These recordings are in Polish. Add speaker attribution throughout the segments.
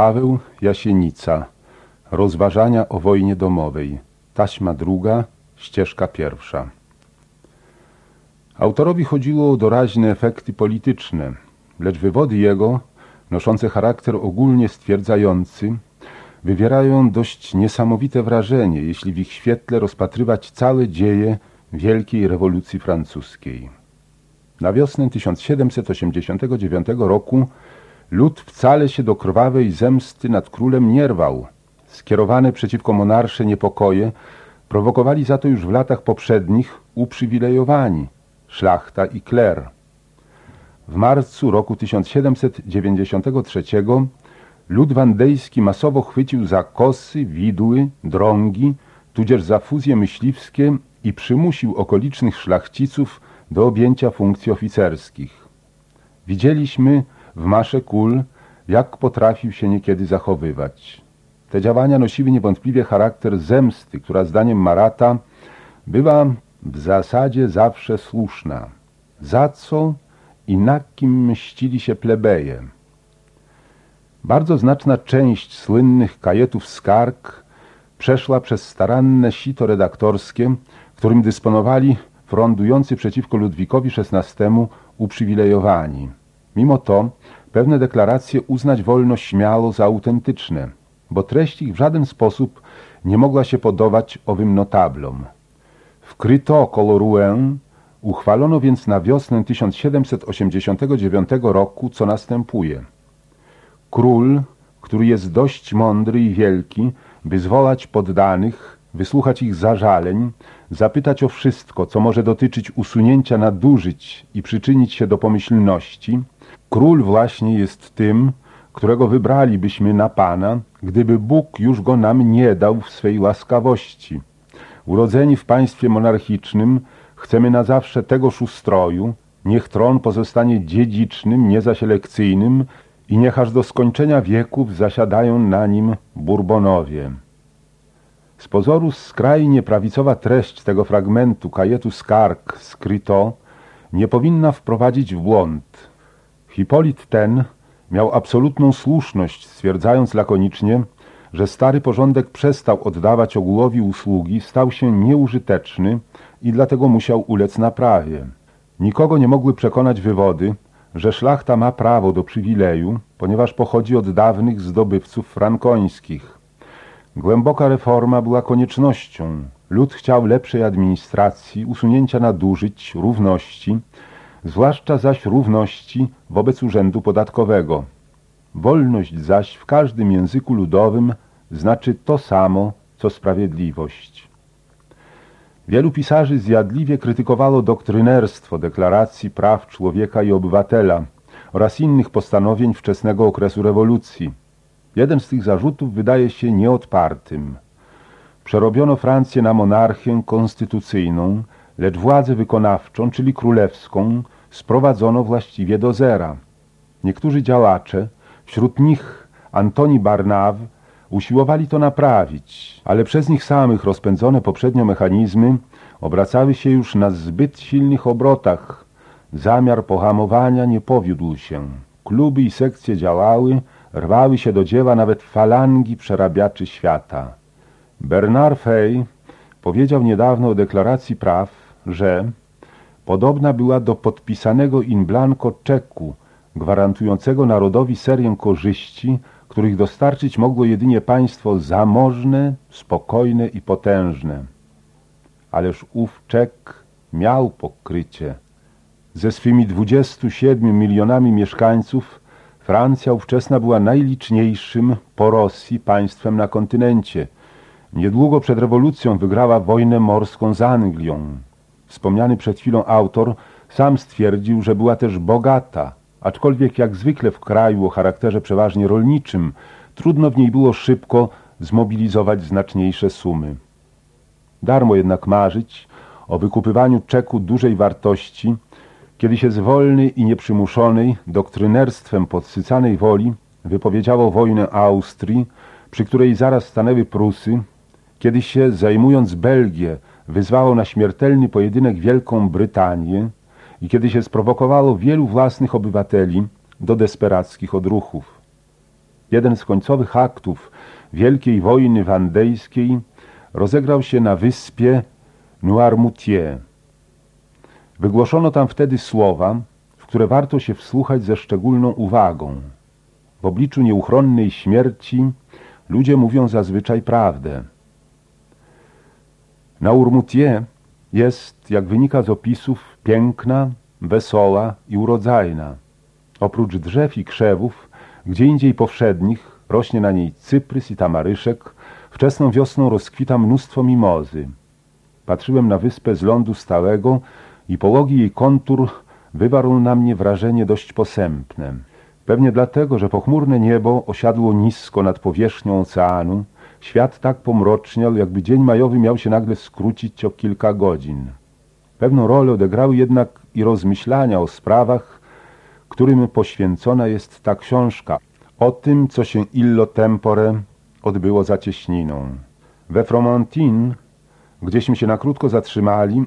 Speaker 1: Paweł Jasienica. Rozważania o wojnie domowej. Taśma druga, ścieżka pierwsza. Autorowi chodziło o doraźne efekty polityczne, lecz wywody jego, noszące charakter ogólnie stwierdzający, wywierają dość niesamowite wrażenie, jeśli w ich świetle rozpatrywać całe dzieje Wielkiej Rewolucji Francuskiej. Na wiosnę 1789 roku lud wcale się do krwawej zemsty nad królem nie rwał. Skierowane przeciwko monarsze niepokoje prowokowali za to już w latach poprzednich uprzywilejowani szlachta i kler. W marcu roku 1793 lud wandejski masowo chwycił za kosy, widły, drągi, tudzież za fuzje myśliwskie i przymusił okolicznych szlachciców do objęcia funkcji oficerskich. Widzieliśmy w masze kul, jak potrafił się niekiedy zachowywać. Te działania nosiły niewątpliwie charakter zemsty, która zdaniem Marata była w zasadzie zawsze słuszna. Za co i na kim mścili się plebeje. Bardzo znaczna część słynnych kajetów skarg przeszła przez staranne sito redaktorskie, którym dysponowali frondujący przeciwko Ludwikowi XVI uprzywilejowani. Mimo to pewne deklaracje uznać wolno śmiało za autentyczne, bo treść ich w żaden sposób nie mogła się podobać owym notablom. Wkryto Rouen uchwalono więc na wiosnę 1789 roku, co następuje. Król, który jest dość mądry i wielki, by zwołać poddanych, wysłuchać ich zażaleń, zapytać o wszystko, co może dotyczyć usunięcia nadużyć i przyczynić się do pomyślności, król właśnie jest tym, którego wybralibyśmy na Pana, gdyby Bóg już go nam nie dał w swej łaskawości. Urodzeni w państwie monarchicznym, chcemy na zawsze tegoż ustroju, niech tron pozostanie dziedzicznym, niezaselekcyjnym i niech aż do skończenia wieków zasiadają na nim Bourbonowie. Z pozoru skrajnie prawicowa treść tego fragmentu kajetu skarg skryto nie powinna wprowadzić w błąd. Hipolit ten miał absolutną słuszność, stwierdzając lakonicznie, że stary porządek przestał oddawać ogółowi usługi, stał się nieużyteczny i dlatego musiał ulec naprawie. Nikogo nie mogły przekonać wywody, że szlachta ma prawo do przywileju, ponieważ pochodzi od dawnych zdobywców frankońskich. Głęboka reforma była koniecznością. Lud chciał lepszej administracji, usunięcia nadużyć, równości, zwłaszcza zaś równości wobec urzędu podatkowego. Wolność zaś w każdym języku ludowym znaczy to samo, co sprawiedliwość. Wielu pisarzy zjadliwie krytykowało doktrynerstwo deklaracji praw człowieka i obywatela oraz innych postanowień wczesnego okresu rewolucji. Jeden z tych zarzutów wydaje się nieodpartym. Przerobiono Francję na monarchię konstytucyjną, lecz władzę wykonawczą, czyli królewską, sprowadzono właściwie do zera. Niektórzy działacze, wśród nich Antoni Barnaw, usiłowali to naprawić, ale przez nich samych rozpędzone poprzednio mechanizmy obracały się już na zbyt silnych obrotach. Zamiar pohamowania nie powiódł się. Kluby i sekcje działały, rwały się do dzieła nawet falangi przerabiaczy świata. Bernard Fay powiedział niedawno o deklaracji praw, że podobna była do podpisanego in blanco czeku gwarantującego narodowi serię korzyści, których dostarczyć mogło jedynie państwo zamożne, spokojne i potężne. Ależ ów czek miał pokrycie. Ze swymi 27 milionami mieszkańców Francja ówczesna była najliczniejszym po Rosji państwem na kontynencie. Niedługo przed rewolucją wygrała wojnę morską z Anglią. Wspomniany przed chwilą autor sam stwierdził, że była też bogata, aczkolwiek jak zwykle w kraju o charakterze przeważnie rolniczym, trudno w niej było szybko zmobilizować znaczniejsze sumy. Darmo jednak marzyć o wykupywaniu czeku dużej wartości, kiedy się z wolnej i nieprzymuszonej, doktrynerstwem podsycanej woli wypowiedziało wojnę Austrii, przy której zaraz stanęły Prusy, kiedy się, zajmując Belgię, wyzwało na śmiertelny pojedynek Wielką Brytanię i kiedy się sprowokowało wielu własnych obywateli do desperackich odruchów. Jeden z końcowych aktów Wielkiej Wojny Wandejskiej rozegrał się na wyspie Noirmoutier. Wygłoszono tam wtedy słowa, w które warto się wsłuchać ze szczególną uwagą. W obliczu nieuchronnej śmierci ludzie mówią zazwyczaj prawdę. Na Urmutie jest, jak wynika z opisów, piękna, wesoła i urodzajna. Oprócz drzew i krzewów, gdzie indziej powszednich, rośnie na niej cyprys i tamaryszek, wczesną wiosną rozkwita mnóstwo mimozy. Patrzyłem na wyspę z lądu stałego i połogi jej kontur wywarł na mnie wrażenie dość posępne. Pewnie dlatego, że pochmurne niebo osiadło nisko nad powierzchnią oceanu, świat tak pomroczniał, jakby dzień majowy miał się nagle skrócić o kilka godzin. Pewną rolę odegrały jednak i rozmyślania o sprawach, którym poświęcona jest ta książka, o tym, co się illo tempore odbyło za cieśniną. We Fromentin, gdzieśmy się na krótko zatrzymali,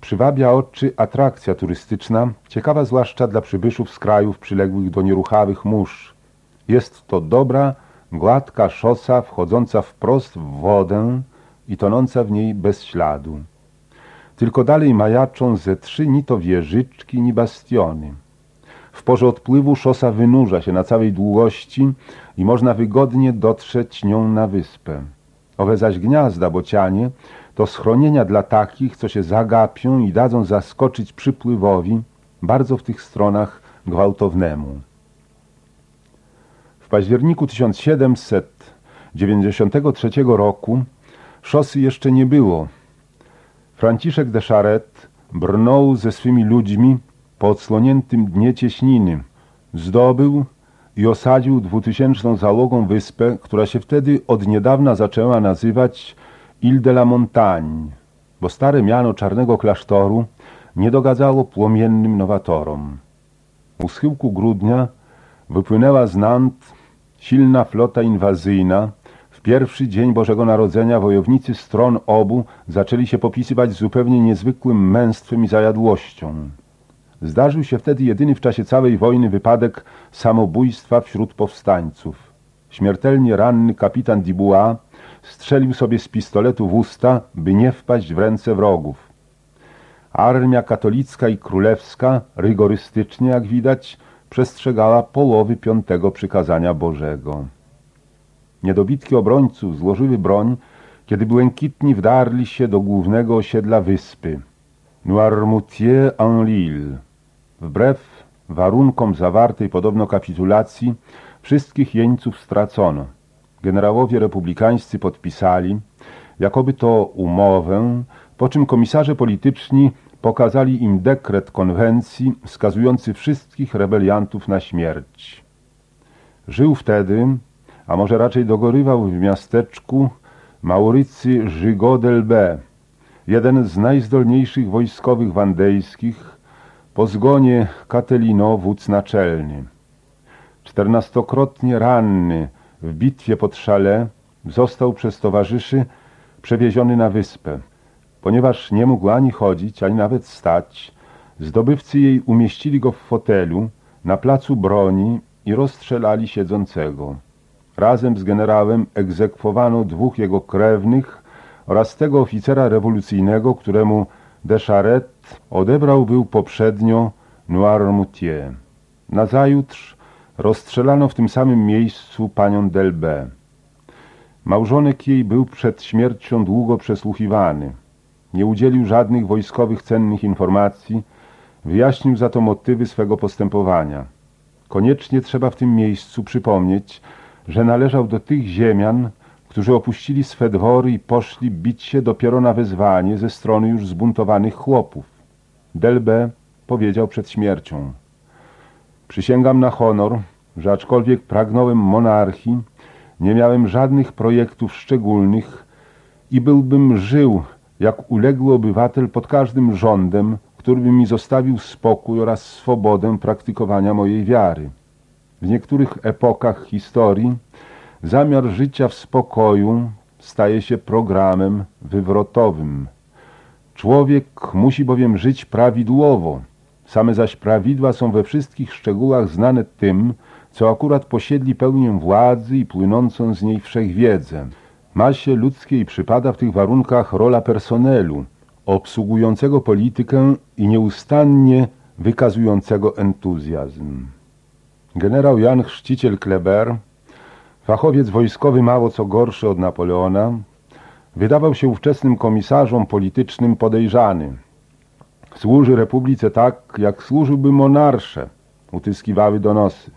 Speaker 1: przywabia oczy atrakcja turystyczna, ciekawa zwłaszcza dla przybyszów z krajów przyległych do nieruchawych mórz. Jest to dobra, gładka szosa wchodząca wprost w wodę i tonąca w niej bez śladu. Tylko dalej majaczą ze trzy ni to wieżyczki, ni bastiony. W porze odpływu szosa wynurza się na całej długości i można wygodnie dotrzeć nią na wyspę. Owe zaś gniazda bocianie to schronienia dla takich, co się zagapią i dadzą zaskoczyć przypływowi, bardzo w tych stronach gwałtownemu. Październiku 1793 roku szosy jeszcze nie było. Franciszek de Charette brnął ze swymi ludźmi po odsłoniętym dnie cieśniny. Zdobył i osadził dwutysięczną załogą wyspę, która się wtedy od niedawna zaczęła nazywać Ile de la Montagne, bo stare miano czarnego klasztoru nie dogadzało płomiennym nowatorom. U schyłku grudnia wypłynęła z Nant silna flota inwazyjna. W pierwszy dzień Bożego Narodzenia wojownicy stron obu zaczęli się popisywać zupełnie niezwykłym męstwem i zajadłością. Zdarzył się wtedy jedyny w czasie całej wojny wypadek samobójstwa wśród powstańców. Śmiertelnie ranny kapitan Dubois strzelił sobie z pistoletu w usta, by nie wpaść w ręce wrogów. Armia katolicka i królewska rygorystycznie, jak widać, przestrzegała połowy piątego przykazania Bożego. Niedobitki obrońców złożyły broń, kiedy błękitni wdarli się do głównego osiedla wyspy. Noirmoutier-en-Lille. Wbrew warunkom zawartej podobno kapitulacji, wszystkich jeńców stracono. Generałowie republikańscy podpisali, jakoby to umowę, po czym komisarze polityczni pokazali im dekret konwencji skazujący wszystkich rebeliantów na śmierć. Żył wtedy, a może raczej dogorywał w miasteczku Maurycy Żygodelbe, jeden z najzdolniejszych wojskowych wandejskich, po zgonie Catelino wódz naczelny. Czternastokrotnie ranny w bitwie pod Szale został przez towarzyszy przewieziony na wyspę. Ponieważ nie mógł ani chodzić, ani nawet stać, zdobywcy jej umieścili go w fotelu na placu broni i rozstrzelali siedzącego. Razem z generałem egzekwowano dwóch jego krewnych oraz tego oficera rewolucyjnego, któremu de Charette odebrał był poprzednio Noirmoutier. Nazajutrz rozstrzelano w tym samym miejscu panią Delbe. Małżonek jej był przed śmiercią długo przesłuchiwany. Nie udzielił żadnych wojskowych cennych informacji, wyjaśnił za to motywy swego postępowania. Koniecznie trzeba w tym miejscu przypomnieć, że należał do tych ziemian, którzy opuścili swe dwory i poszli bić się dopiero na wezwanie ze strony już zbuntowanych chłopów. Delbe powiedział przed śmiercią. Przysięgam na honor, że aczkolwiek pragnąłem monarchii, nie miałem żadnych projektów szczególnych i byłbym żył jak uległy obywatel pod każdym rządem, który by mi zostawił spokój oraz swobodę praktykowania mojej wiary. W niektórych epokach historii zamiar życia w spokoju staje się programem wywrotowym. Człowiek musi bowiem żyć prawidłowo, same zaś prawidła są we wszystkich szczegółach znane tym, co akurat posiedli pełnię władzy i płynącą z niej wszechwiedzę. Masie ludzkiej przypada w tych warunkach rola personelu, obsługującego politykę i nieustannie wykazującego entuzjazm. Generał Jan Chrzciciel Kleber, fachowiec wojskowy mało co gorszy od Napoleona, wydawał się ówczesnym komisarzom politycznym podejrzany. Służy republice tak, jak służyłby monarsze, utyskiwały donosy.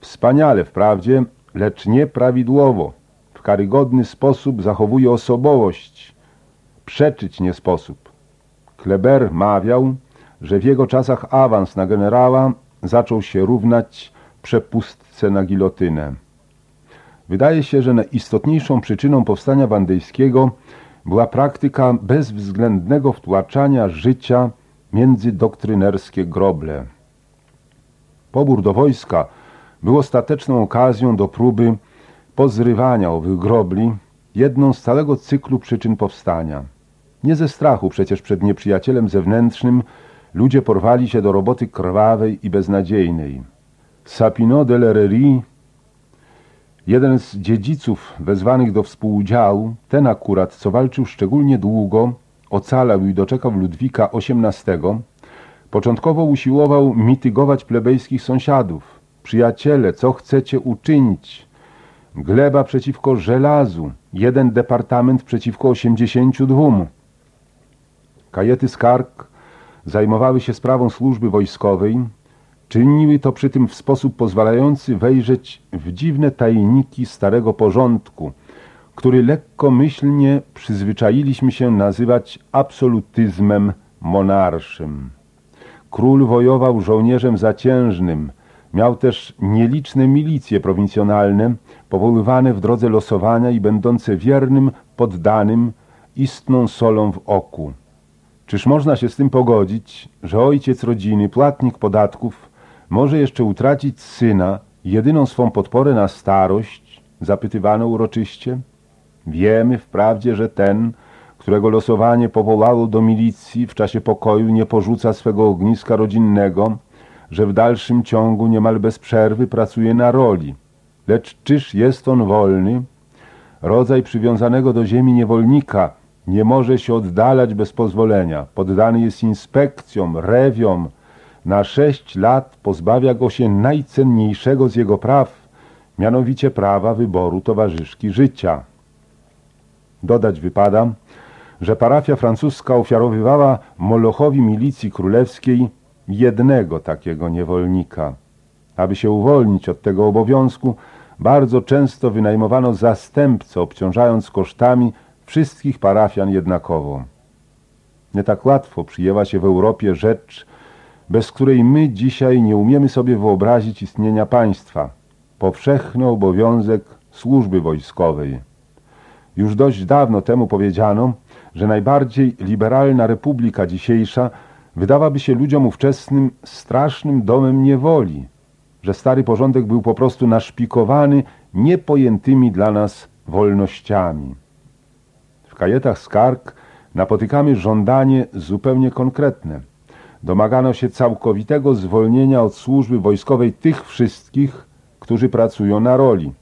Speaker 1: Wspaniale wprawdzie, lecz nieprawidłowo, w karygodny sposób zachowuje osobowość. Przeczyć nie sposób. Kleber mawiał, że w jego czasach awans na generała zaczął się równać przepustce na gilotynę. Wydaje się, że najistotniejszą przyczyną powstania wandyjskiego była praktyka bezwzględnego wtłaczania życia między doktrynerskie groble. Pobór do wojska był ostateczną okazją do próby pozrywania owych grobli, jedną z całego cyklu przyczyn powstania. Nie ze strachu przecież przed nieprzyjacielem zewnętrznym ludzie porwali się do roboty krwawej i beznadziejnej. Sapinot de l'Hererie, jeden z dziedziców wezwanych do współudziału, ten akurat, co walczył szczególnie długo, ocalał i doczekał Ludwika XVIII, początkowo usiłował mitygować plebejskich sąsiadów. Przyjaciele, co chcecie uczynić? Gleba przeciwko żelazu, jeden departament przeciwko osiemdziesięciu dwóm. Kajety skarg zajmowały się sprawą służby wojskowej, czyniły to przy tym w sposób pozwalający wejrzeć w dziwne tajniki starego porządku, który lekkomyślnie przyzwyczailiśmy się nazywać absolutyzmem monarszym. Król wojował żołnierzem zaciężnym, miał też nieliczne milicje prowincjonalne, powoływane w drodze losowania i będące wiernym poddanym, istną solą w oku. Czyż można się z tym pogodzić, że ojciec rodziny, płatnik podatków, może jeszcze utracić syna, jedyną swą podporę na starość? Zapytywano uroczyście. Wiemy wprawdzie, że ten, którego losowanie powołało do milicji w czasie pokoju nie porzuca swego ogniska rodzinnego, że w dalszym ciągu niemal bez przerwy pracuje na roli. Lecz czyż jest on wolny? Rodzaj przywiązanego do ziemi niewolnika nie może się oddalać bez pozwolenia. Poddany jest inspekcjom, rewiom. Na sześć lat pozbawia go się najcenniejszego z jego praw, mianowicie prawa wyboru towarzyszki życia. Dodać wypada, że parafia francuska ofiarowywała Molochowi milicji królewskiej jednego takiego niewolnika. Aby się uwolnić od tego obowiązku, bardzo często wynajmowano zastępcę, obciążając kosztami wszystkich parafian jednakowo. Nie tak łatwo przyjęła się w Europie rzecz, bez której my dzisiaj nie umiemy sobie wyobrazić istnienia państwa. Powszechny obowiązek służby wojskowej. Już dość dawno temu powiedziano, że najbardziej liberalna republika dzisiejsza wydawałaby się ludziom ówczesnym strasznym domem niewoli, że stary porządek był po prostu naszpikowany niepojętymi dla nas wolnościami. W kajetach skarg napotykamy żądanie zupełnie konkretne. Domagano się całkowitego zwolnienia od służby wojskowej tych wszystkich, którzy pracują na roli.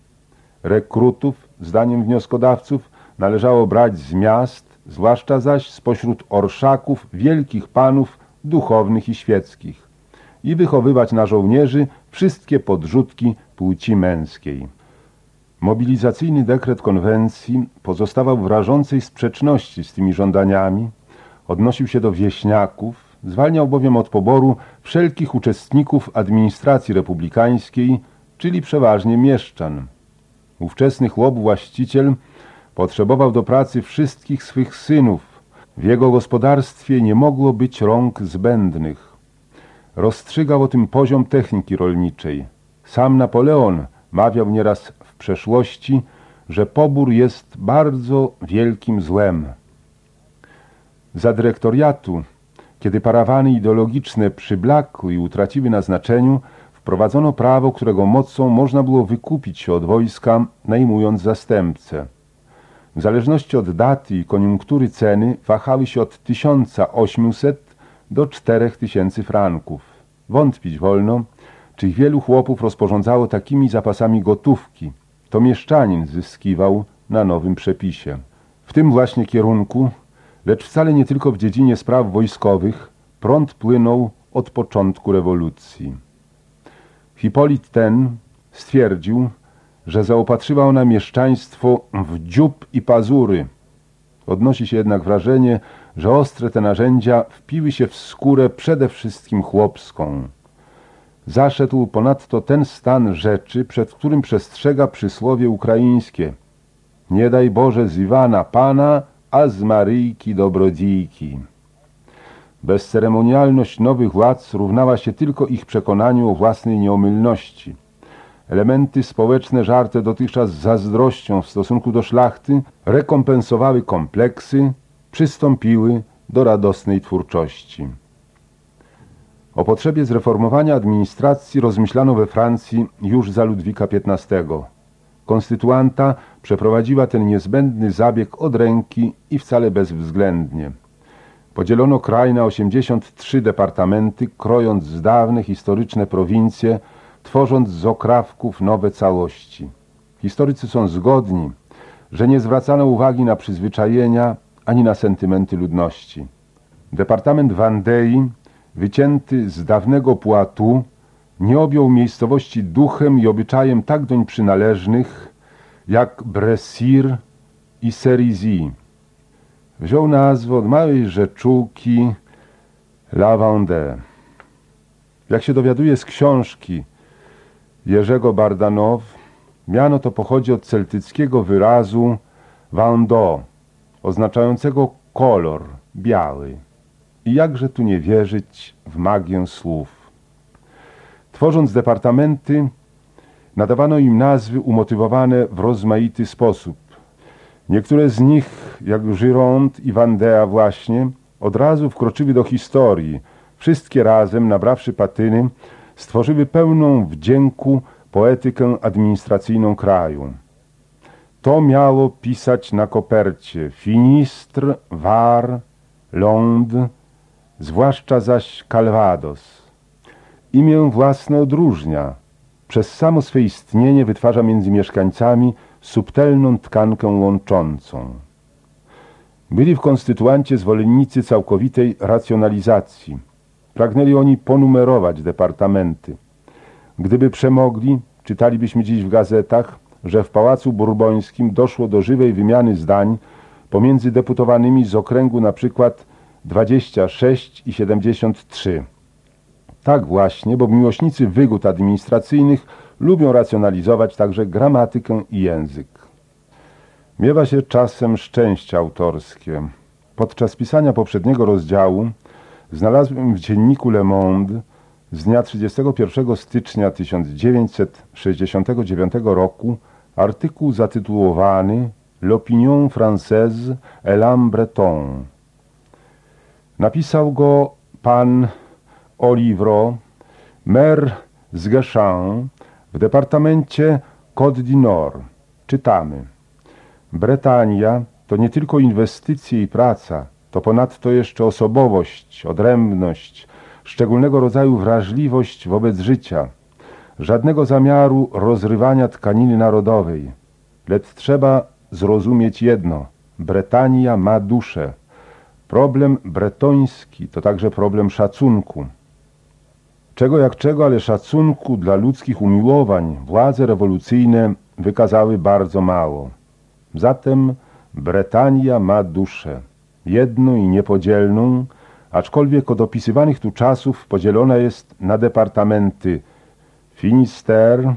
Speaker 1: Rekrutów, zdaniem wnioskodawców, należało brać z miast, zwłaszcza zaś spośród orszaków wielkich panów duchownych i świeckich i wychowywać na żołnierzy wszystkie podrzutki płci męskiej. Mobilizacyjny dekret konwencji pozostawał w rażącej sprzeczności z tymi żądaniami, odnosił się do wieśniaków, zwalniał bowiem od poboru wszelkich uczestników administracji republikańskiej, czyli przeważnie mieszczan. Ówczesny chłop właściciel potrzebował do pracy wszystkich swych synów. W jego gospodarstwie nie mogło być rąk zbędnych. Rozstrzygał o tym poziom techniki rolniczej. Sam Napoleon mawiał nieraz w przeszłości, że pobór jest bardzo wielkim złem. Za dyrektoriatu, kiedy parawany ideologiczne przyblakły i utraciły na znaczeniu, wprowadzono prawo, którego mocą można było wykupić się od wojska, najmując zastępcę. W zależności od daty i koniunktury ceny wahały się od 1800 do 4000 franków. Wątpić wolno, czy wielu chłopów rozporządzało takimi zapasami gotówki, to mieszczanin zyskiwał na nowym przepisie. W tym właśnie kierunku, lecz wcale nie tylko w dziedzinie spraw wojskowych, prąd płynął od początku rewolucji. Hipolit ten stwierdził, że zaopatrzyła ona mieszczaństwo w dziób i pazury. Odnosi się jednak wrażenie, że ostre te narzędzia wpiły się w skórę przede wszystkim chłopską. Zaszedł ponadto ten stan rzeczy, przed którym przestrzega przysłowie ukraińskie. Nie daj Boże z Iwana Pana, a z Maryjki dobrodziejki. Bezceremonialność nowych władz równała się tylko ich przekonaniu o własnej nieomylności. Elementy społeczne żarte dotychczas zazdrością w stosunku do szlachty rekompensowały kompleksy, przystąpiły do radosnej twórczości. O potrzebie zreformowania administracji rozmyślano we Francji już za Ludwika XV. Konstytuanta przeprowadziła ten niezbędny zabieg od ręki i wcale bezwzględnie. Podzielono kraj na 83 departamenty, krojąc z dawne historyczne prowincje, tworząc z okrawków nowe całości. Historycy są zgodni, że nie zwracano uwagi na przyzwyczajenia ani na sentymenty ludności. Departament Vandei, wycięty z dawnego Poitou, nie objął miejscowości duchem i obyczajem tak doń przynależnych, jak Bresir i Cerisy. Wziął nazwę od małej rzeczułki La Vendée. Jak się dowiaduje z książki Jerzego Bardanow, miano to pochodzi od celtyckiego wyrazu Vendée, oznaczającego kolor, biały. I jakże tu nie wierzyć w magię słów. Tworząc departamenty, nadawano im nazwy umotywowane w rozmaity sposób. Niektóre z nich, jak Gironde i Vandea właśnie, od razu wkroczyły do historii. Wszystkie razem, nabrawszy patyny, stworzyły pełną wdzięku poetykę administracyjną kraju. To miało pisać na kopercie Finistr, Var, Lond, zwłaszcza zaś Calvados. Imię własne odróżnia. Przez samo swe istnienie wytwarza między mieszkańcami subtelną tkankę łączącą. Byli w konstytuancie zwolennicy całkowitej racjonalizacji. Pragnęli oni ponumerować departamenty. Gdyby przemogli, czytalibyśmy dziś w gazetach, że w Pałacu Burbońskim doszło do żywej wymiany zdań pomiędzy deputowanymi z okręgu na przykład 26 i 73. Tak właśnie, bo miłośnicy wygód administracyjnych lubią racjonalizować także gramatykę i język. Miewa się czasem szczęście autorskie. Podczas pisania poprzedniego rozdziału znalazłem w dzienniku Le Monde z dnia 31 stycznia 1969 roku artykuł zatytułowany L'opinion française et l'âme breton. Napisał go pan Olivro, mer z Guéchamp w departamencie Côte du Nord. Czytamy. Bretania to nie tylko inwestycje i praca, to ponadto jeszcze osobowość, odrębność, szczególnego rodzaju wrażliwość wobec życia, żadnego zamiaru rozrywania tkaniny narodowej. Lecz trzeba zrozumieć jedno. Bretania ma duszę. Problem bretoński to także problem szacunku. Czego jak czego, ale szacunku dla ludzkich umiłowań władze rewolucyjne wykazały bardzo mało. Zatem Bretania ma duszę, jedną i niepodzielną, aczkolwiek od opisywanych tu czasów podzielona jest na departamenty Finisterre,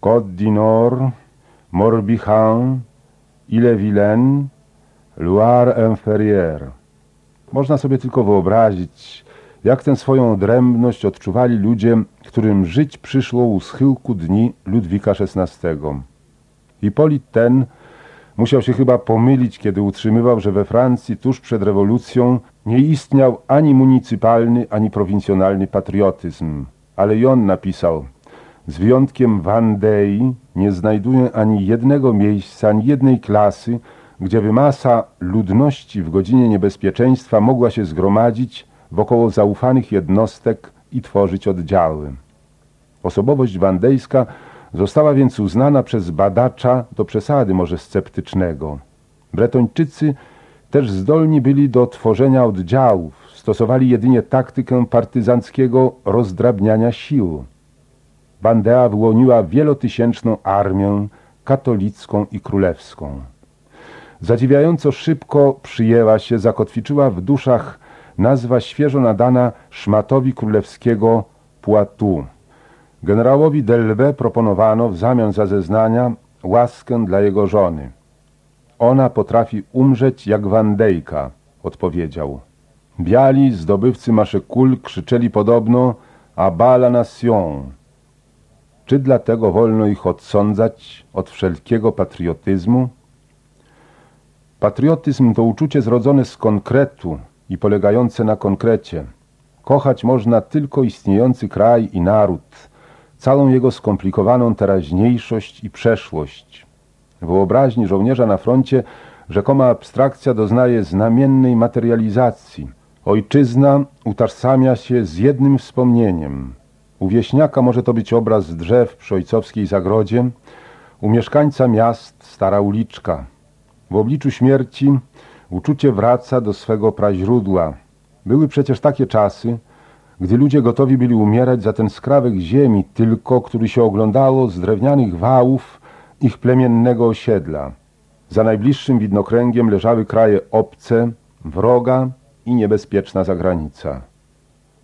Speaker 1: Côte du Morbihan, Ille-Vilaine, Loire inférieure. Można sobie tylko wyobrazić, jak tę swoją odrębność odczuwali ludzie, którym żyć przyszło u schyłku dni Ludwika XVI. Hipolit ten musiał się chyba pomylić, kiedy utrzymywał, że we Francji tuż przed rewolucją nie istniał ani municypalny, ani prowincjonalny patriotyzm. Ale i on napisał, z wyjątkiem Vandei nie znajduję ani jednego miejsca, ani jednej klasy, gdzie by masa ludności w godzinie niebezpieczeństwa mogła się zgromadzić wokoło zaufanych jednostek i tworzyć oddziały. Osobowość wandejska została więc uznana przez badacza do przesady może sceptycznego. Bretończycy też zdolni byli do tworzenia oddziałów, stosowali jedynie taktykę partyzanckiego rozdrabniania sił. Bandea wyłoniła wielotysięczną armię katolicką i królewską. Zadziwiająco szybko przyjęła się, zakotwiczyła w duszach nazwa świeżo nadana szmatowi królewskiego Poitou. Generałowi Delve proponowano w zamian za zeznania łaskę dla jego żony. Ona potrafi umrzeć jak Wandejka, odpowiedział. Biali zdobywcy maszekul krzyczeli podobno a la nation. Czy dlatego wolno ich odsądzać od wszelkiego patriotyzmu? Patriotyzm to uczucie zrodzone z konkretu i polegające na konkrecie. Kochać można tylko istniejący kraj i naród, całą jego skomplikowaną teraźniejszość i przeszłość. Wyobraźni żołnierza na froncie rzekoma abstrakcja doznaje znamiennej materializacji. Ojczyzna utożsamia się z jednym wspomnieniem. U wieśniaka może to być obraz drzew przy ojcowskiej zagrodzie, u mieszkańca miast stara uliczka. W obliczu śmierci uczucie wraca do swego praźródła. Były przecież takie czasy, gdy ludzie gotowi byli umierać za ten skrawek ziemi tylko, który się oglądało z drewnianych wałów ich plemiennego osiedla. Za najbliższym widnokręgiem leżały kraje obce, wroga i niebezpieczna zagranica.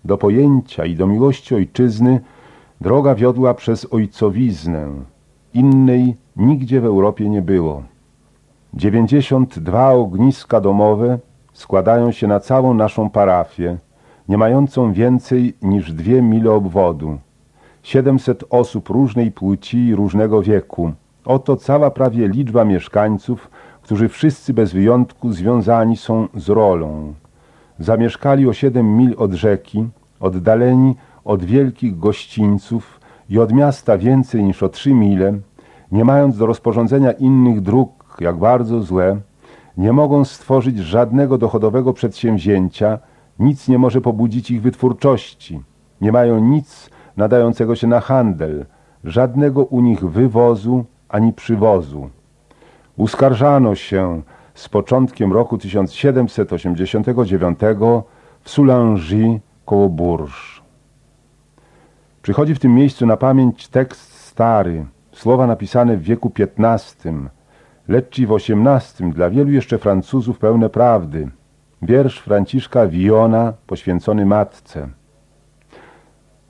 Speaker 1: Do pojęcia i do miłości ojczyzny droga wiodła przez ojcowiznę. Innej nigdzie w Europie nie było. 92 ogniska domowe składają się na całą naszą parafię, nie mającą więcej niż dwie mile obwodu. 700 osób różnej płci i różnego wieku. Oto cała prawie liczba mieszkańców, którzy wszyscy bez wyjątku związani są z rolą. Zamieszkali o siedem mil od rzeki, oddaleni od wielkich gościńców i od miasta więcej niż o trzy mile, nie mając do rozporządzenia innych dróg, jak bardzo złe, nie mogą stworzyć żadnego dochodowego przedsięwzięcia, nic nie może pobudzić ich wytwórczości, nie mają nic nadającego się na handel, żadnego u nich wywozu ani przywozu. Uskarżano się z początkiem roku 1789 w Soulangy koło Bourges. Przychodzi w tym miejscu na pamięć tekst stary, słowa napisane w wieku XV, lecz i w XVIII dla wielu jeszcze Francuzów pełne prawdy. Wiersz Franciszka Wiona poświęcony matce.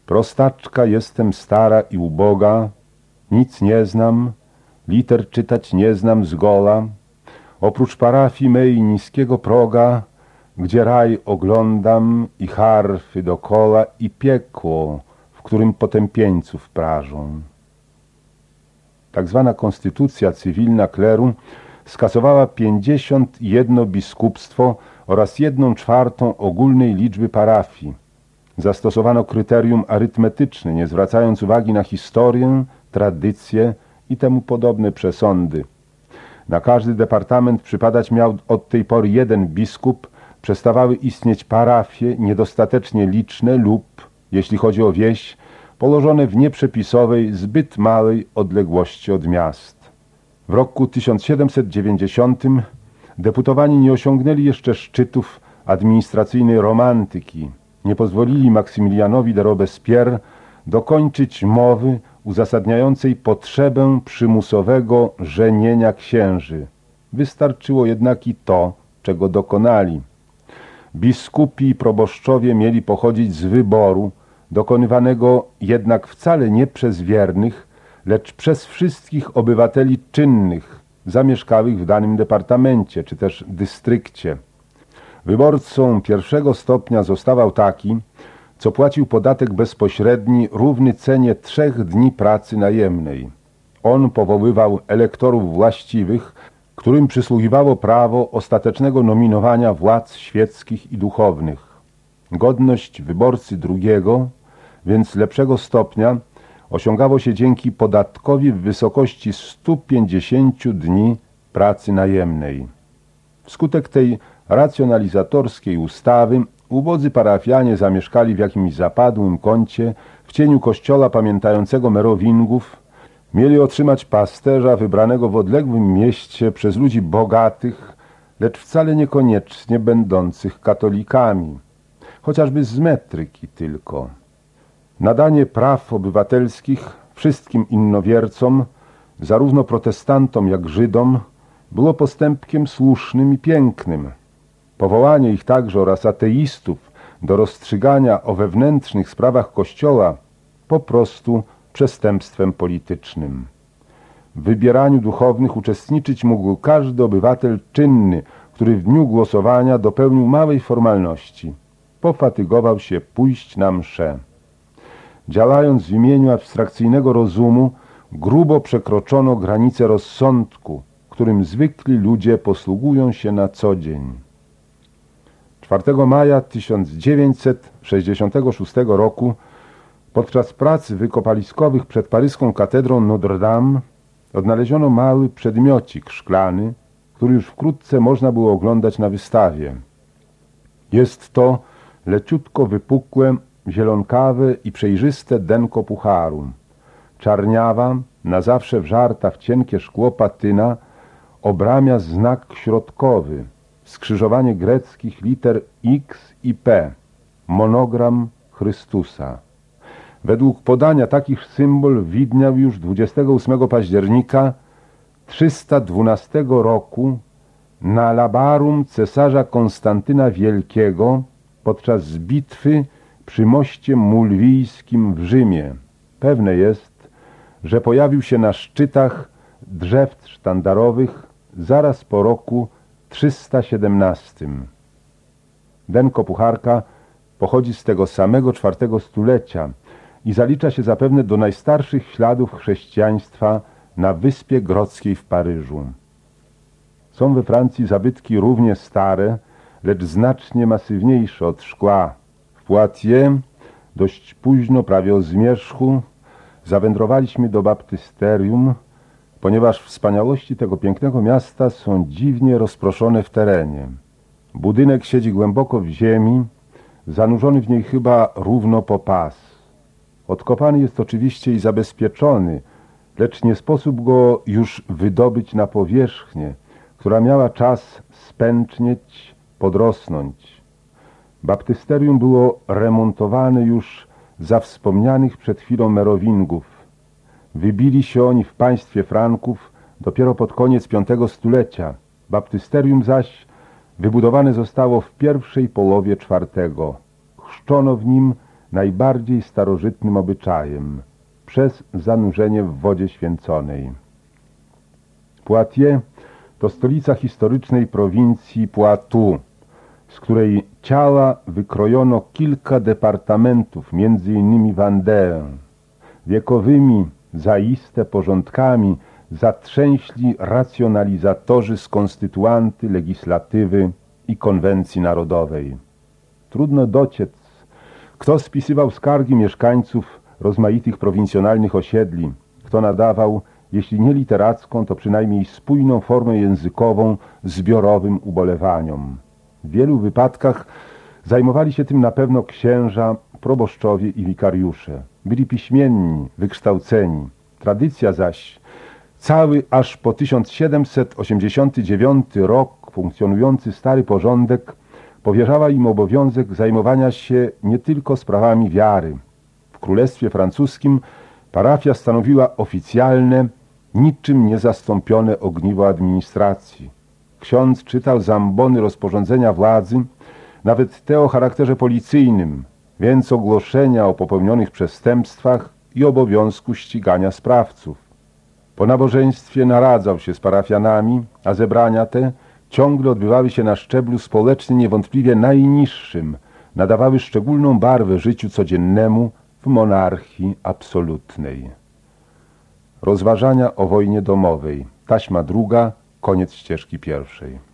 Speaker 1: Prostaczka jestem stara i uboga, nic nie znam, liter czytać nie znam z gola, oprócz parafii mej niskiego proga, gdzie raj oglądam i harfy dokoła i piekło, w którym potępieńców prażą. Tak zwana konstytucja cywilna kleru skasowała 51 biskupstwo oraz jedną czwartą ogólnej liczby parafii. Zastosowano kryterium arytmetyczne, nie zwracając uwagi na historię, tradycje i temu podobne przesądy. Na każdy departament przypadać miał od tej pory jeden biskup, przestawały istnieć parafie niedostatecznie liczne lub, jeśli chodzi o wieś, położone w nieprzepisowej, zbyt małej odległości od miast. W roku 1790 deputowani nie osiągnęli jeszcze szczytów administracyjnej romantyki, nie pozwolili Maksymilianowi de Robespierre dokończyć mowy uzasadniającej potrzebę przymusowego żenienia księży. Wystarczyło jednak i to, czego dokonali. Biskupi i proboszczowie mieli pochodzić z wyboru, dokonywanego jednak wcale nie przez wiernych, lecz przez wszystkich obywateli czynnych, zamieszkałych w danym departamencie czy też dystrykcie. Wyborcą pierwszego stopnia zostawał taki, co płacił podatek bezpośredni równy cenie trzech dni pracy najemnej. On powoływał elektorów właściwych, którym przysługiwało prawo ostatecznego nominowania władz świeckich i duchownych. Godność wyborcy drugiego, więc lepszego stopnia, osiągało się dzięki podatkowi w wysokości 150 dni pracy najemnej. Wskutek tej racjonalizatorskiej ustawy ubodzy parafianie zamieszkali w jakimś zapadłym kącie w cieniu kościoła pamiętającego Merowingów, mieli otrzymać pasterza wybranego w odległym mieście przez ludzi bogatych, lecz wcale niekoniecznie będących katolikami, chociażby z metryki tylko. Nadanie praw obywatelskich wszystkim innowiercom, zarówno protestantom jak Żydom, było postępkiem słusznym i pięknym. Powołanie ich także oraz ateistów do rozstrzygania o wewnętrznych sprawach Kościoła po prostu przestępstwem politycznym. W wybieraniu duchownych uczestniczyć mógł każdy obywatel czynny, który w dniu głosowania dopełnił małej formalności. Pofatygował się pójść na mszę. Działając w imieniu abstrakcyjnego rozumu, grubo przekroczono granice rozsądku, którym zwykli ludzie posługują się na co dzień. 4 maja 1966 roku podczas prac wykopaliskowych przed paryską katedrą Notre Dame odnaleziono mały przedmiocik szklany, który już wkrótce można było oglądać na wystawie. Jest to leciutko wypukłe, zielonkawe i przejrzyste denko pucharu. Czarniawa, na zawsze wżarta w cienkie szkło patyna, obramia znak środkowy, skrzyżowanie greckich liter X i P, monogram Chrystusa. Według podania takich symbol widniał już 28 października 312 roku na labarum cesarza Konstantyna Wielkiego podczas bitwy przy moście mulwijskim w Rzymie. Pewne jest, że pojawił się na szczytach drzew sztandarowych zaraz po roku 317. Denko Pucharka pochodzi z tego samego czwartego stulecia i zalicza się zapewne do najstarszych śladów chrześcijaństwa na Wyspie Grodzkiej w Paryżu. Są we Francji zabytki równie stare, lecz znacznie masywniejsze od szkła. W Poitiers dość późno, prawie o zmierzchu, zawędrowaliśmy do baptysterium, ponieważ wspaniałości tego pięknego miasta są dziwnie rozproszone w terenie. Budynek siedzi głęboko w ziemi, zanurzony w niej chyba równo po pas. Odkopany jest oczywiście i zabezpieczony, lecz nie sposób go już wydobyć na powierzchnię, która miała czas spęcznieć, podrosnąć. Baptysterium było remontowane już za wspomnianych przed chwilą Merowingów. Wybili się oni w państwie Franków dopiero pod koniec V stulecia. Baptysterium zaś wybudowane zostało w pierwszej połowie czwartego. Chrzczono w nim najbardziej starożytnym obyczajem przez zanurzenie w wodzie święconej. Poitiers to stolica historycznej prowincji Poitou, z której ciała wykrojono kilka departamentów, innymi Vendée. Wiekowymi, zaiste porządkami zatrzęśli racjonalizatorzy z konstytuanty, legislatywy i konwencji narodowej. Trudno dociec, kto spisywał skargi mieszkańców rozmaitych prowincjonalnych osiedli, kto nadawał, jeśli nie literacką, to przynajmniej spójną formę językową zbiorowym ubolewaniom. W wielu wypadkach zajmowali się tym na pewno księża, proboszczowie i wikariusze. Byli piśmienni, wykształceni. Tradycja zaś, cały aż po 1789 rok funkcjonujący stary porządek, powierzała im obowiązek zajmowania się nie tylko sprawami wiary. W Królestwie Francuskim parafia stanowiła oficjalne, niczym niezastąpione ogniwo administracji. Ksiądz czytał zambony rozporządzenia władzy, nawet te o charakterze policyjnym, więc ogłoszenia o popełnionych przestępstwach i obowiązku ścigania sprawców. Po nabożeństwie naradzał się z parafianami, a zebrania te ciągle odbywały się na szczeblu społecznym niewątpliwie najniższym, nadawały szczególną barwę życiu codziennemu w monarchii absolutnej. Rozważania o wojnie domowej. Taśma druga, koniec ścieżki pierwszej.